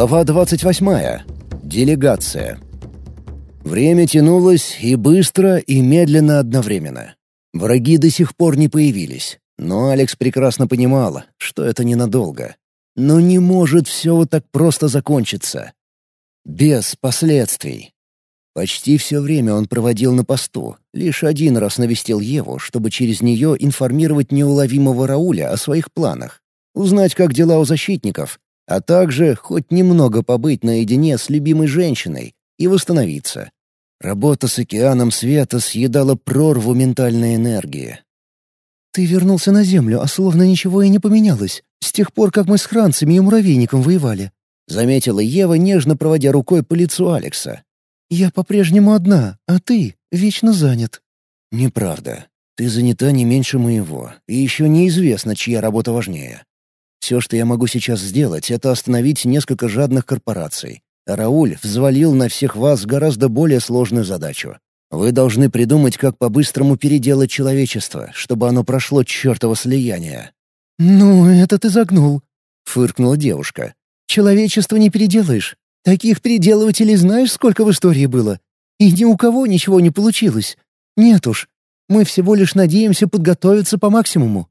Глава 28. Делегация. Время тянулось и быстро, и медленно одновременно. Враги до сих пор не появились, но Алекс прекрасно понимала, что это ненадолго. Но не может все вот так просто закончиться. Без последствий. Почти все время он проводил на посту, лишь один раз навестил Еву, чтобы через нее информировать неуловимого Рауля о своих планах, узнать, как дела у защитников, а также хоть немного побыть наедине с любимой женщиной и восстановиться. Работа с океаном света съедала прорву ментальной энергии. «Ты вернулся на Землю, а словно ничего и не поменялось, с тех пор, как мы с хранцами и муравейником воевали», — заметила Ева, нежно проводя рукой по лицу Алекса. «Я по-прежнему одна, а ты вечно занят». «Неправда. Ты занята не меньше моего, и еще неизвестно, чья работа важнее. Все, что я могу сейчас сделать, это остановить несколько жадных корпораций. А Рауль взвалил на всех вас гораздо более сложную задачу. Вы должны придумать, как по-быстрому переделать человечество, чтобы оно прошло чертово слияние». «Ну, это ты загнул», — фыркнула девушка. «Человечество не переделаешь. Таких переделывателей знаешь, сколько в истории было? И ни у кого ничего не получилось. Нет уж, мы всего лишь надеемся подготовиться по максимуму».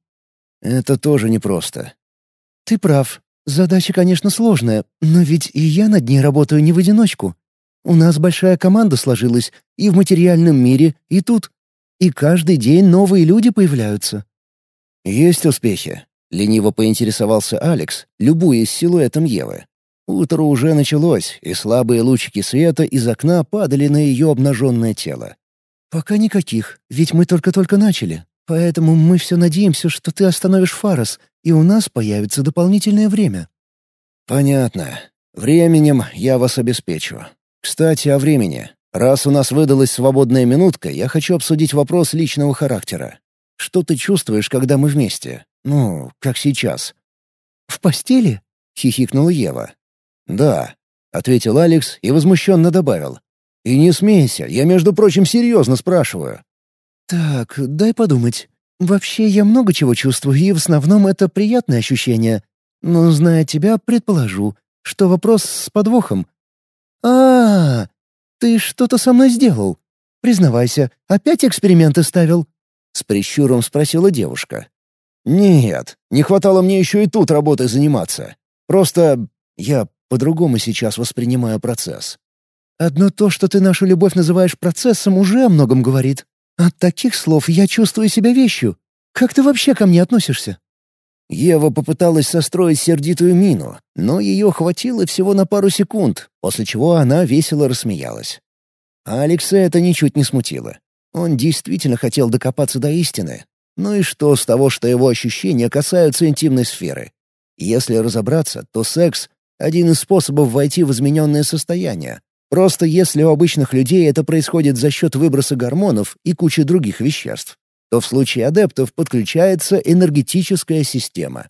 «Это тоже непросто. «Ты прав. Задача, конечно, сложная, но ведь и я над ней работаю не в одиночку. У нас большая команда сложилась и в материальном мире, и тут. И каждый день новые люди появляются». «Есть успехи», — лениво поинтересовался Алекс, любуясь силуэтом Евы. Утро уже началось, и слабые лучики света из окна падали на ее обнаженное тело. «Пока никаких, ведь мы только-только начали. Поэтому мы все надеемся, что ты остановишь Фарос и у нас появится дополнительное время». «Понятно. Временем я вас обеспечу. Кстати, о времени. Раз у нас выдалась свободная минутка, я хочу обсудить вопрос личного характера. Что ты чувствуешь, когда мы вместе? Ну, как сейчас?» «В постели?» — хихикнула Ева. «Да», — ответил Алекс и возмущенно добавил. «И не смейся, я, между прочим, серьезно спрашиваю». «Так, дай подумать. Вообще, я много чего чувствую, и в основном это приятное ощущение. Но, зная тебя, предположу, что вопрос с подвохом. а, -а, -а ты что-то со мной сделал. Признавайся, опять эксперименты ставил?» С прищуром спросила девушка. «Нет, не хватало мне еще и тут работой заниматься. Просто я по-другому сейчас воспринимаю процесс». «Одно то, что ты нашу любовь называешь процессом, уже о многом говорит», от таких слов я чувствую себя вещью. Как ты вообще ко мне относишься?» Ева попыталась состроить сердитую мину, но ее хватило всего на пару секунд, после чего она весело рассмеялась. А Алекса это ничуть не смутило. Он действительно хотел докопаться до истины. Ну и что с того, что его ощущения касаются интимной сферы? Если разобраться, то секс — один из способов войти в измененное состояние, Просто если у обычных людей это происходит за счет выброса гормонов и кучи других веществ, то в случае адептов подключается энергетическая система.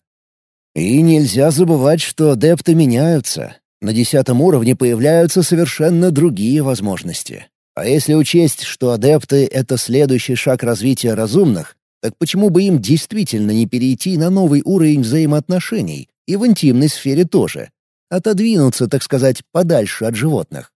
И нельзя забывать, что адепты меняются. На десятом уровне появляются совершенно другие возможности. А если учесть, что адепты — это следующий шаг развития разумных, так почему бы им действительно не перейти на новый уровень взаимоотношений и в интимной сфере тоже? Отодвинуться, так сказать, подальше от животных.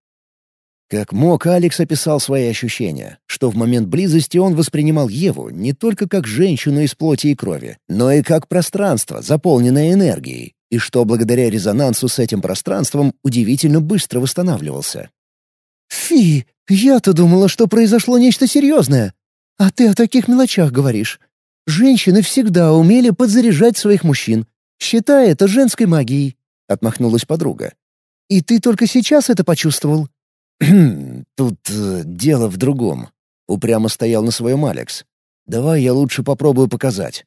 Как мог, Алекс описал свои ощущения, что в момент близости он воспринимал Еву не только как женщину из плоти и крови, но и как пространство, заполненное энергией, и что благодаря резонансу с этим пространством удивительно быстро восстанавливался. «Фи, я-то думала, что произошло нечто серьезное. А ты о таких мелочах говоришь. Женщины всегда умели подзаряжать своих мужчин. Считай это женской магией», — отмахнулась подруга. «И ты только сейчас это почувствовал?» «Тут э, дело в другом», — упрямо стоял на своем Алекс. «Давай я лучше попробую показать.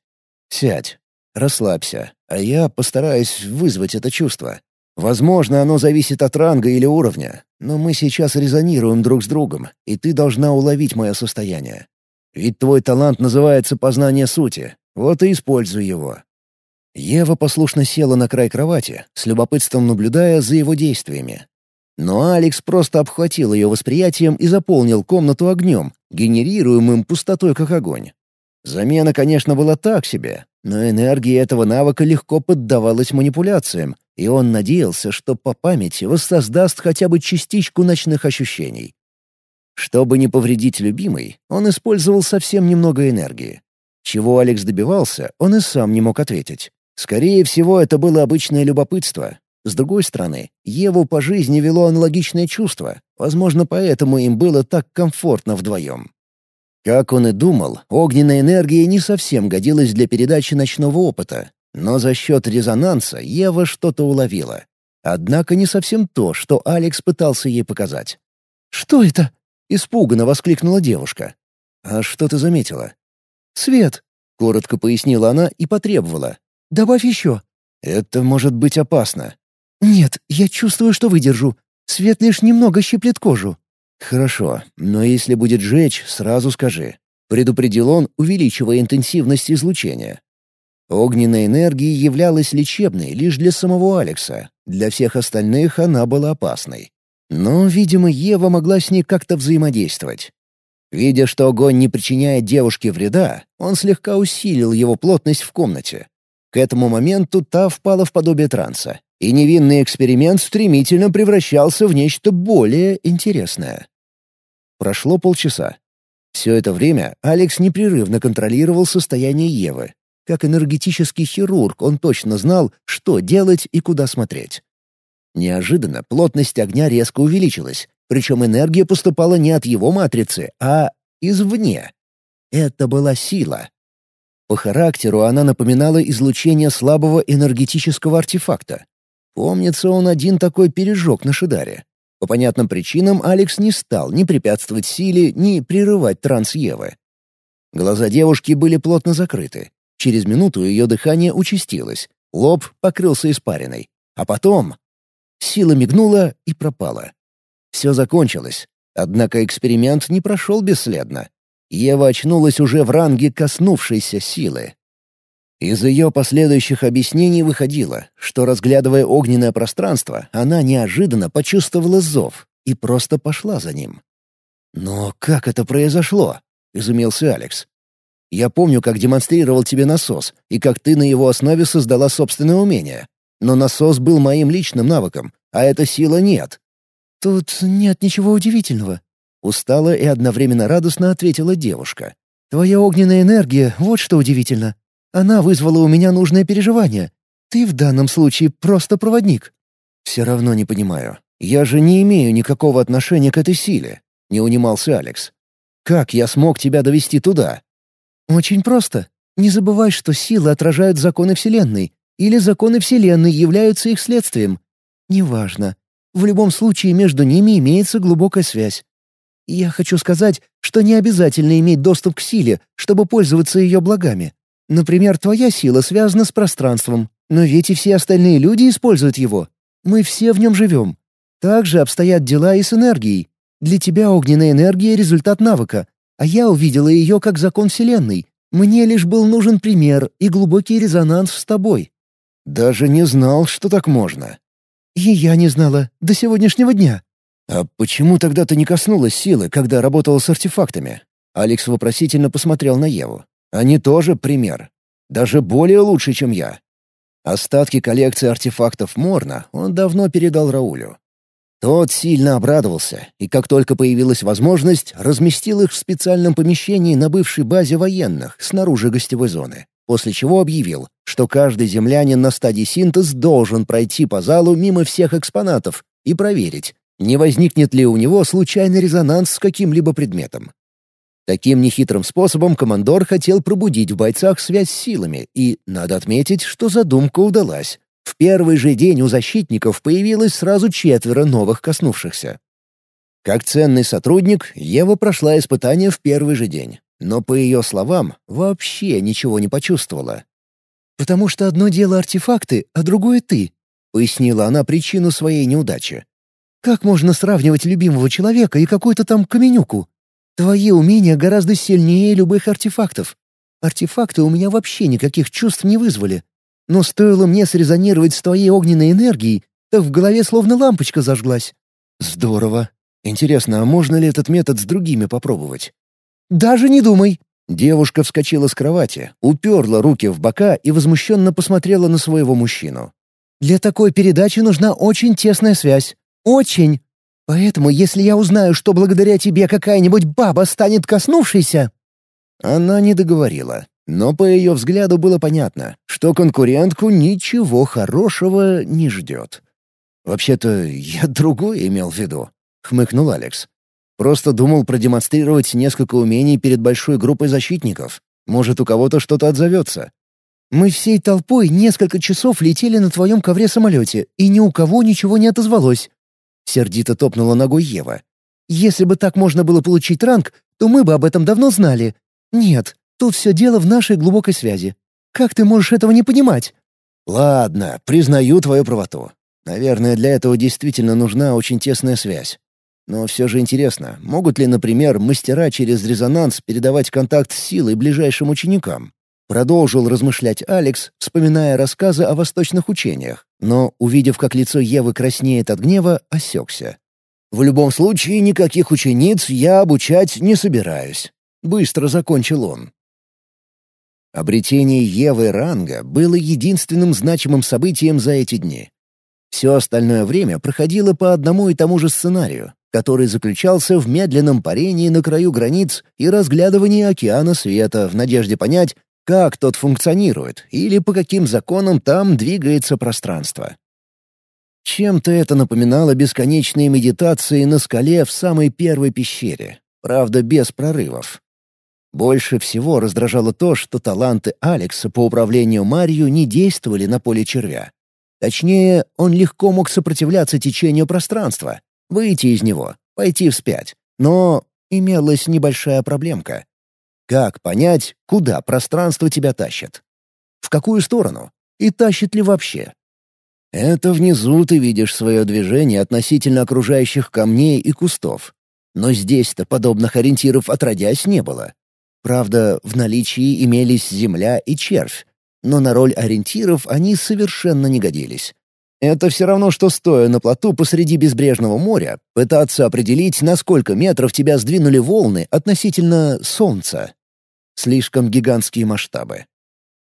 Сядь, расслабься, а я постараюсь вызвать это чувство. Возможно, оно зависит от ранга или уровня, но мы сейчас резонируем друг с другом, и ты должна уловить мое состояние. Ведь твой талант называется познание сути, вот и используй его». Ева послушно села на край кровати, с любопытством наблюдая за его действиями. Но Алекс просто обхватил ее восприятием и заполнил комнату огнем, генерируемым пустотой как огонь. Замена, конечно, была так себе, Но энергия этого навыка легко поддавалась манипуляциям, и он надеялся, что по памяти воссоздаст хотя бы частичку ночных ощущений. Чтобы не повредить любимой, он использовал совсем немного энергии. Чего Алекс добивался, он и сам не мог ответить. Скорее всего, это было обычное любопытство. С другой стороны, Еву по жизни вело аналогичное чувство. Возможно, поэтому им было так комфортно вдвоем. Как он и думал, огненная энергия не совсем годилась для передачи ночного опыта, но за счет резонанса Ева что-то уловила. Однако не совсем то, что Алекс пытался ей показать. «Что это?» — испуганно воскликнула девушка. «А что ты заметила?» «Свет», — коротко пояснила она и потребовала. «Добавь еще». «Это может быть опасно». «Нет, я чувствую, что выдержу. Свет лишь немного щиплет кожу». «Хорошо, но если будет жечь, сразу скажи», — предупредил он, увеличивая интенсивность излучения. Огненная энергия являлась лечебной лишь для самого Алекса, для всех остальных она была опасной. Но, видимо, Ева могла с ней как-то взаимодействовать. Видя, что огонь не причиняет девушке вреда, он слегка усилил его плотность в комнате. К этому моменту та впала в подобие транса, и невинный эксперимент стремительно превращался в нечто более интересное. Прошло полчаса. Все это время Алекс непрерывно контролировал состояние Евы. Как энергетический хирург он точно знал, что делать и куда смотреть. Неожиданно плотность огня резко увеличилась, причем энергия поступала не от его матрицы, а извне. Это была сила. По характеру она напоминала излучение слабого энергетического артефакта. Помнится, он один такой пережег на Шидаре. По понятным причинам Алекс не стал ни препятствовать силе, ни прерывать транс Евы. Глаза девушки были плотно закрыты. Через минуту ее дыхание участилось, лоб покрылся испариной. А потом Сила мигнула и пропала. Все закончилось. Однако эксперимент не прошел бесследно. Ева очнулась уже в ранге коснувшейся силы. Из ее последующих объяснений выходило, что, разглядывая огненное пространство, она неожиданно почувствовала зов и просто пошла за ним. «Но как это произошло?» — изумился Алекс. «Я помню, как демонстрировал тебе насос, и как ты на его основе создала собственное умение. Но насос был моим личным навыком, а эта сила нет. «Тут нет ничего удивительного», — устала и одновременно радостно ответила девушка. «Твоя огненная энергия — вот что удивительно. Она вызвала у меня нужное переживание. Ты в данном случае просто проводник». «Все равно не понимаю. Я же не имею никакого отношения к этой силе», — не унимался Алекс. «Как я смог тебя довести туда?» «Очень просто. Не забывай, что силы отражают законы Вселенной, или законы Вселенной являются их следствием. Неважно. В любом случае между ними имеется глубокая связь. Я хочу сказать, что не обязательно иметь доступ к силе, чтобы пользоваться ее благами. Например, твоя сила связана с пространством, но ведь и все остальные люди используют его. Мы все в нем живем. Так же обстоят дела и с энергией. Для тебя огненная энергия — результат навыка, а я увидела ее как закон Вселенной. Мне лишь был нужен пример и глубокий резонанс с тобой. Даже не знал, что так можно. И я не знала до сегодняшнего дня. А почему тогда ты не коснулась силы, когда работала с артефактами? Алекс вопросительно посмотрел на Еву. Они тоже пример. Даже более лучше, чем я. Остатки коллекции артефактов Морна он давно передал Раулю. Тот сильно обрадовался, и как только появилась возможность, разместил их в специальном помещении на бывшей базе военных снаружи гостевой зоны после чего объявил, что каждый землянин на стадии синтез должен пройти по залу мимо всех экспонатов и проверить, не возникнет ли у него случайный резонанс с каким-либо предметом. Таким нехитрым способом командор хотел пробудить в бойцах связь с силами, и, надо отметить, что задумка удалась. В первый же день у защитников появилось сразу четверо новых коснувшихся. Как ценный сотрудник, Ева прошла испытание в первый же день но, по ее словам, вообще ничего не почувствовала. «Потому что одно дело артефакты, а другое ты», — пояснила она причину своей неудачи. «Как можно сравнивать любимого человека и какую-то там каменюку? Твои умения гораздо сильнее любых артефактов. Артефакты у меня вообще никаких чувств не вызвали. Но стоило мне срезонировать с твоей огненной энергией, так в голове словно лампочка зажглась». «Здорово. Интересно, а можно ли этот метод с другими попробовать?» «Даже не думай!» Девушка вскочила с кровати, уперла руки в бока и возмущенно посмотрела на своего мужчину. «Для такой передачи нужна очень тесная связь. Очень! Поэтому, если я узнаю, что благодаря тебе какая-нибудь баба станет коснувшейся...» Она не договорила, но по ее взгляду было понятно, что конкурентку ничего хорошего не ждет. «Вообще-то я другое имел в виду», — хмыкнул Алекс. «Просто думал продемонстрировать несколько умений перед большой группой защитников. Может, у кого-то что-то отзовется». «Мы всей толпой несколько часов летели на твоем ковре-самолете, и ни у кого ничего не отозвалось», — сердито топнула ногой Ева. «Если бы так можно было получить ранг, то мы бы об этом давно знали. Нет, тут все дело в нашей глубокой связи. Как ты можешь этого не понимать?» «Ладно, признаю твою правоту. Наверное, для этого действительно нужна очень тесная связь. Но все же интересно, могут ли, например, мастера через резонанс передавать контакт с силой ближайшим ученикам? Продолжил размышлять Алекс, вспоминая рассказы о восточных учениях, но, увидев, как лицо Евы краснеет от гнева, осекся. «В любом случае, никаких учениц я обучать не собираюсь», — быстро закончил он. Обретение Евы ранга было единственным значимым событием за эти дни. Все остальное время проходило по одному и тому же сценарию, который заключался в медленном парении на краю границ и разглядывании океана света в надежде понять, как тот функционирует или по каким законам там двигается пространство. Чем-то это напоминало бесконечные медитации на скале в самой первой пещере, правда, без прорывов. Больше всего раздражало то, что таланты Алекса по управлению Марью не действовали на поле червя. Точнее, он легко мог сопротивляться течению пространства, выйти из него, пойти вспять. Но имелась небольшая проблемка. Как понять, куда пространство тебя тащит? В какую сторону? И тащит ли вообще? Это внизу ты видишь свое движение относительно окружающих камней и кустов. Но здесь-то подобных ориентиров отродясь не было. Правда, в наличии имелись земля и червь, но на роль ориентиров они совершенно не годились. Это все равно, что стоя на плоту посреди безбрежного моря, пытаться определить, на сколько метров тебя сдвинули волны относительно Солнца. Слишком гигантские масштабы.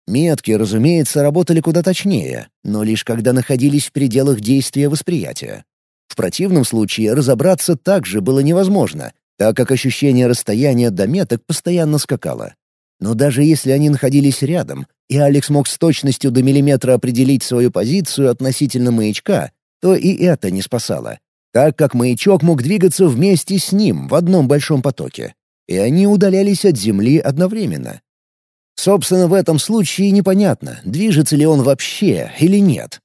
Метки, разумеется, работали куда точнее, но лишь когда находились в пределах действия восприятия. В противном случае разобраться также было невозможно, так как ощущение расстояния до меток постоянно скакало. Но даже если они находились рядом, и Алекс мог с точностью до миллиметра определить свою позицию относительно маячка, то и это не спасало, так как маячок мог двигаться вместе с ним в одном большом потоке, и они удалялись от Земли одновременно. Собственно, в этом случае непонятно, движется ли он вообще или нет.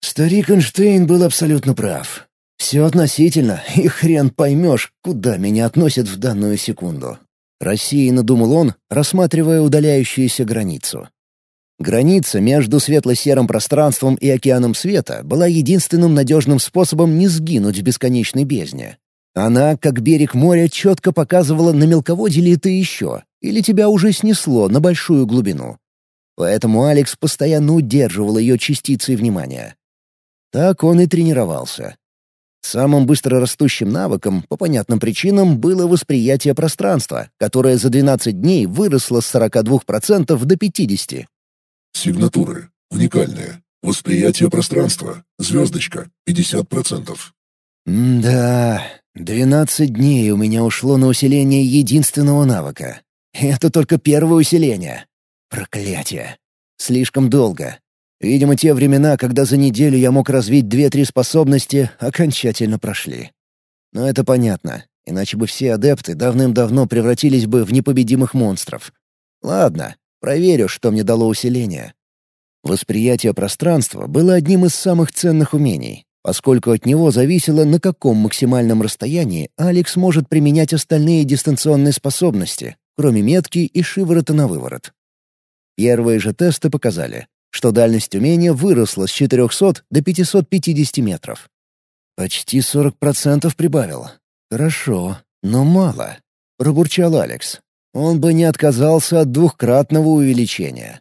Старик Эйнштейн был абсолютно прав. Все относительно, и хрен поймешь, куда меня относят в данную секунду. Рассеянно думал он, рассматривая удаляющуюся границу. Граница между светло-серым пространством и океаном света была единственным надежным способом не сгинуть в бесконечной бездне. Она, как берег моря, четко показывала, на мелководье ли ты еще, или тебя уже снесло на большую глубину. Поэтому Алекс постоянно удерживал ее частицей внимания. Так он и тренировался. Самым быстрорастущим навыком, по понятным причинам, было восприятие пространства, которое за 12 дней выросло с 42% до 50%. Сигнатуры. Уникальные. Восприятие пространства. Звездочка. 50%. да, 12 дней у меня ушло на усиление единственного навыка. Это только первое усиление. Проклятие. Слишком долго. Видимо, те времена, когда за неделю я мог развить две-три способности, окончательно прошли. Но это понятно, иначе бы все адепты давным-давно превратились бы в непобедимых монстров. Ладно, Проверю, что мне дало усиление. Восприятие пространства было одним из самых ценных умений, поскольку от него зависело, на каком максимальном расстоянии Алекс может применять остальные дистанционные способности, кроме метки и шиворота на выворот. Первые же тесты показали, что дальность умения выросла с 400 до 550 метров. «Почти 40% прибавил. Хорошо, но мало», — пробурчал Алекс он бы не отказался от двухкратного увеличения.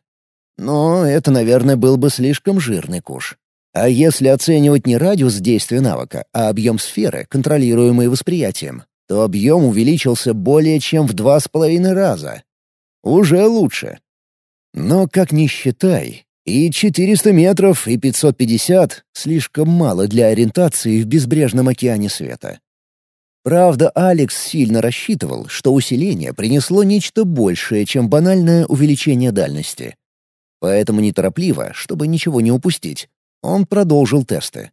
Но это, наверное, был бы слишком жирный куш. А если оценивать не радиус действия навыка, а объем сферы, контролируемый восприятием, то объем увеличился более чем в два с половиной раза. Уже лучше. Но как ни считай, и 400 метров, и 550 — слишком мало для ориентации в безбрежном океане света. Правда, Алекс сильно рассчитывал, что усиление принесло нечто большее, чем банальное увеличение дальности. Поэтому неторопливо, чтобы ничего не упустить, он продолжил тесты.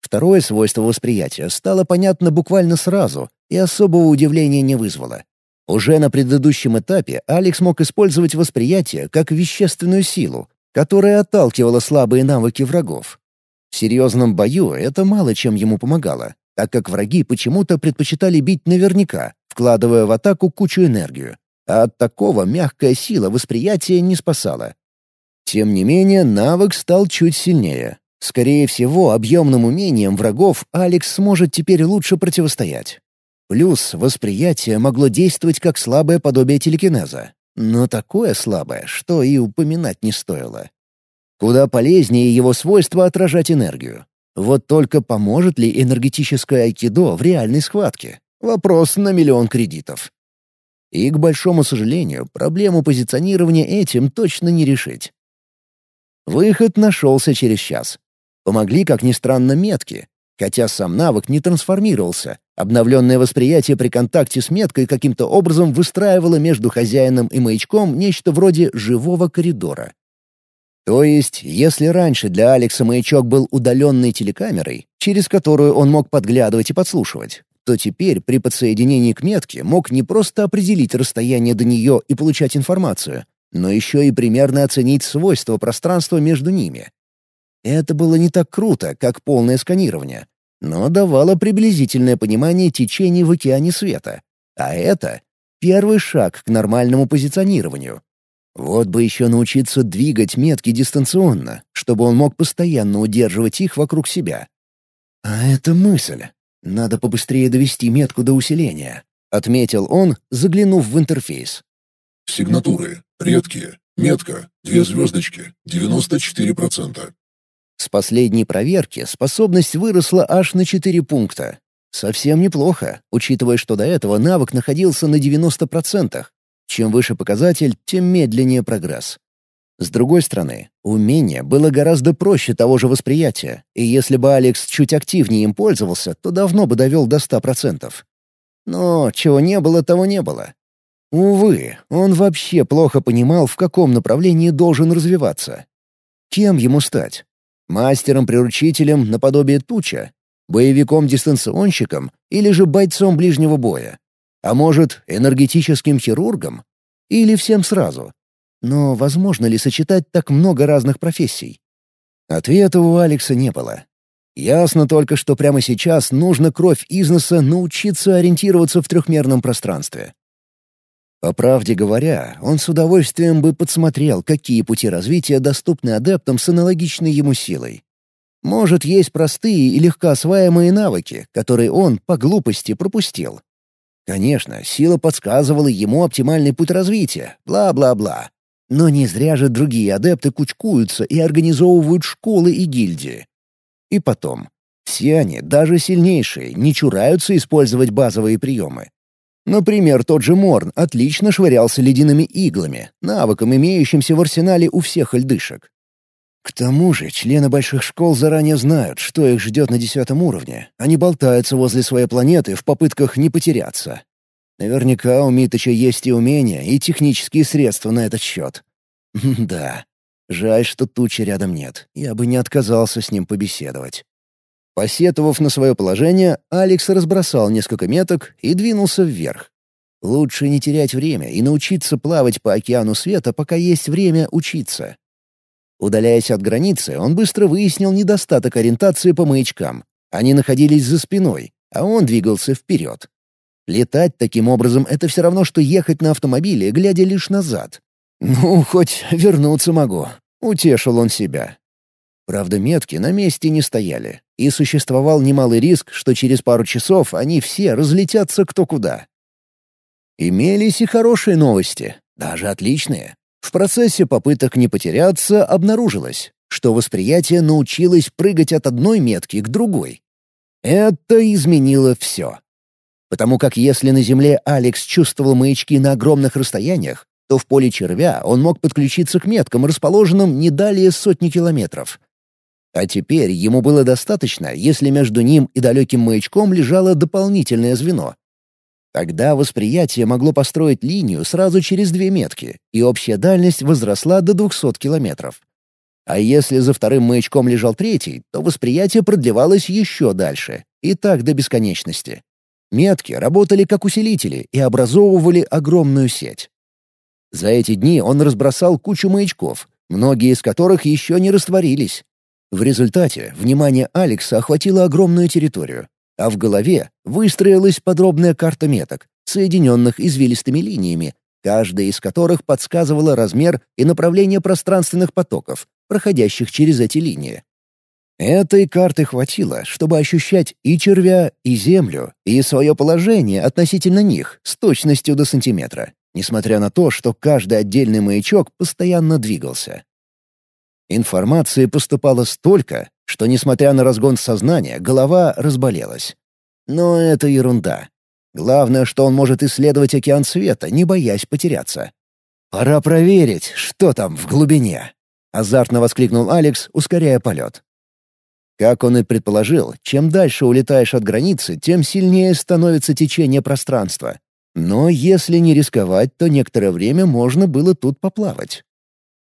Второе свойство восприятия стало понятно буквально сразу и особого удивления не вызвало. Уже на предыдущем этапе Алекс мог использовать восприятие как вещественную силу, которая отталкивала слабые навыки врагов. В серьезном бою это мало чем ему помогало, так как враги почему-то предпочитали бить наверняка, вкладывая в атаку кучу энергию. А от такого мягкая сила восприятия не спасала. Тем не менее, навык стал чуть сильнее. Скорее всего, объемным умением врагов Алекс сможет теперь лучше противостоять. Плюс восприятие могло действовать как слабое подобие телекинеза. Но такое слабое, что и упоминать не стоило. Куда полезнее его свойство отражать энергию. Вот только поможет ли энергетическое айкидо в реальной схватке? Вопрос на миллион кредитов. И, к большому сожалению, проблему позиционирования этим точно не решить. Выход нашелся через час. Помогли, как ни странно, метки. Хотя сам навык не трансформировался, обновленное восприятие при контакте с меткой каким-то образом выстраивало между хозяином и маячком нечто вроде живого коридора. То есть, если раньше для Алекса маячок был удаленной телекамерой, через которую он мог подглядывать и подслушивать, то теперь при подсоединении к метке мог не просто определить расстояние до нее и получать информацию, но еще и примерно оценить свойства пространства между ними. Это было не так круто, как полное сканирование, но давало приблизительное понимание течений в океане света. А это — первый шаг к нормальному позиционированию. Вот бы еще научиться двигать метки дистанционно, чтобы он мог постоянно удерживать их вокруг себя. А это мысль. Надо побыстрее довести метку до усиления, — отметил он, заглянув в интерфейс. Сигнатуры. Редкие. Метка. Две звездочки. 94%. С последней проверки способность выросла аж на 4 пункта. Совсем неплохо, учитывая, что до этого навык находился на 90%. Чем выше показатель, тем медленнее прогресс. С другой стороны, умение было гораздо проще того же восприятия, и если бы Алекс чуть активнее им пользовался, то давно бы довел до 100%. Но чего не было, того не было. Увы, он вообще плохо понимал, в каком направлении должен развиваться. Кем ему стать? Мастером-приручителем наподобие Туча? Боевиком-дистанционщиком или же бойцом ближнего боя? А может, энергетическим хирургом? Или всем сразу? Но возможно ли сочетать так много разных профессий? Ответа у Алекса не было. Ясно только, что прямо сейчас нужно кровь износа научиться ориентироваться в трехмерном пространстве. По правде говоря, он с удовольствием бы подсмотрел, какие пути развития доступны адептам с аналогичной ему силой. Может, есть простые и легко осваиваемые навыки, которые он по глупости пропустил. Конечно, сила подсказывала ему оптимальный путь развития, бла-бла-бла. Но не зря же другие адепты кучкуются и организовывают школы и гильдии. И потом, все они, даже сильнейшие, не чураются использовать базовые приемы. Например, тот же Морн отлично швырялся ледяными иглами, навыком, имеющимся в арсенале у всех льдышек. К тому же члены больших школ заранее знают, что их ждет на десятом уровне. Они болтаются возле своей планеты в попытках не потеряться. Наверняка у Миточа есть и умения, и технические средства на этот счет. Да, жаль, что тучи рядом нет. Я бы не отказался с ним побеседовать. Посетовав на свое положение, Алекс разбросал несколько меток и двинулся вверх. Лучше не терять время и научиться плавать по океану света, пока есть время учиться. Удаляясь от границы, он быстро выяснил недостаток ориентации по маячкам. Они находились за спиной, а он двигался вперед. Летать таким образом — это все равно, что ехать на автомобиле, глядя лишь назад. «Ну, хоть вернуться могу», — утешил он себя. Правда, метки на месте не стояли, и существовал немалый риск, что через пару часов они все разлетятся кто куда. Имелись и хорошие новости, даже отличные. В процессе попыток не потеряться обнаружилось, что восприятие научилось прыгать от одной метки к другой. Это изменило все. Потому как если на Земле Алекс чувствовал маячки на огромных расстояниях, то в поле червя он мог подключиться к меткам, расположенным не далее сотни километров. А теперь ему было достаточно, если между ним и далеким маячком лежало дополнительное звено. Тогда восприятие могло построить линию сразу через две метки, и общая дальность возросла до 200 километров. А если за вторым маячком лежал третий, то восприятие продлевалось еще дальше, и так до бесконечности. Метки работали как усилители и образовывали огромную сеть. За эти дни он разбросал кучу маячков, многие из которых еще не растворились. В результате внимание Алекса охватило огромную территорию, а в голове выстроилась подробная карта меток, соединенных извилистыми линиями, каждая из которых подсказывала размер и направление пространственных потоков, проходящих через эти линии. Этой карты хватило, чтобы ощущать и червя, и землю, и свое положение относительно них с точностью до сантиметра несмотря на то, что каждый отдельный маячок постоянно двигался. Информации поступало столько, что, несмотря на разгон сознания, голова разболелась. Но это ерунда. Главное, что он может исследовать океан света, не боясь потеряться. «Пора проверить, что там в глубине!» — азартно воскликнул Алекс, ускоряя полет. Как он и предположил, чем дальше улетаешь от границы, тем сильнее становится течение пространства, но если не рисковать, то некоторое время можно было тут поплавать.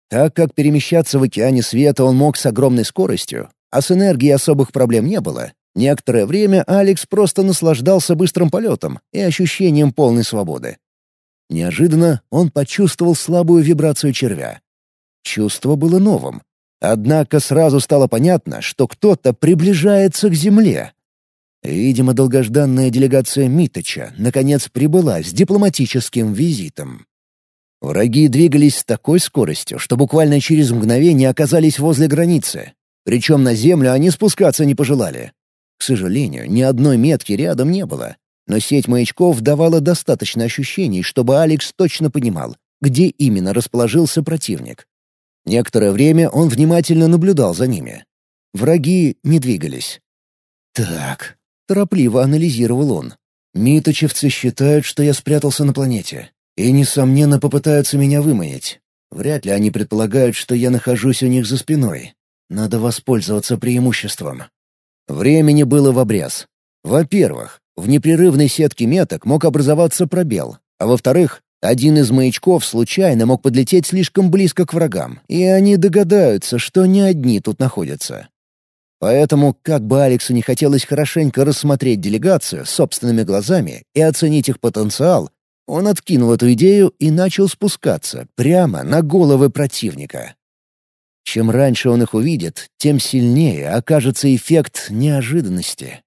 Так как перемещаться в океане света он мог с огромной скоростью, а с энергией особых проблем не было, некоторое время Алекс просто наслаждался быстрым полетом и ощущением полной свободы. Неожиданно он почувствовал слабую вибрацию червя. Чувство было новым. Однако сразу стало понятно, что кто-то приближается к Земле. Видимо, долгожданная делегация Миточа наконец прибыла с дипломатическим визитом. Враги двигались с такой скоростью, что буквально через мгновение оказались возле границы. Причем на землю они спускаться не пожелали. К сожалению, ни одной метки рядом не было. Но сеть маячков давала достаточно ощущений, чтобы Алекс точно понимал, где именно расположился противник. Некоторое время он внимательно наблюдал за ними. Враги не двигались. «Так, Торопливо анализировал он. «Миточевцы считают, что я спрятался на планете. И, несомненно, попытаются меня выманить. Вряд ли они предполагают, что я нахожусь у них за спиной. Надо воспользоваться преимуществом». Времени было в обрез. Во-первых, в непрерывной сетке меток мог образоваться пробел, а во-вторых, один из маячков случайно мог подлететь слишком близко к врагам, и они догадаются, что не одни тут находятся. Поэтому, как бы Алексу не хотелось хорошенько рассмотреть делегацию собственными глазами и оценить их потенциал, он откинул эту идею и начал спускаться прямо на головы противника. Чем раньше он их увидит, тем сильнее окажется эффект неожиданности.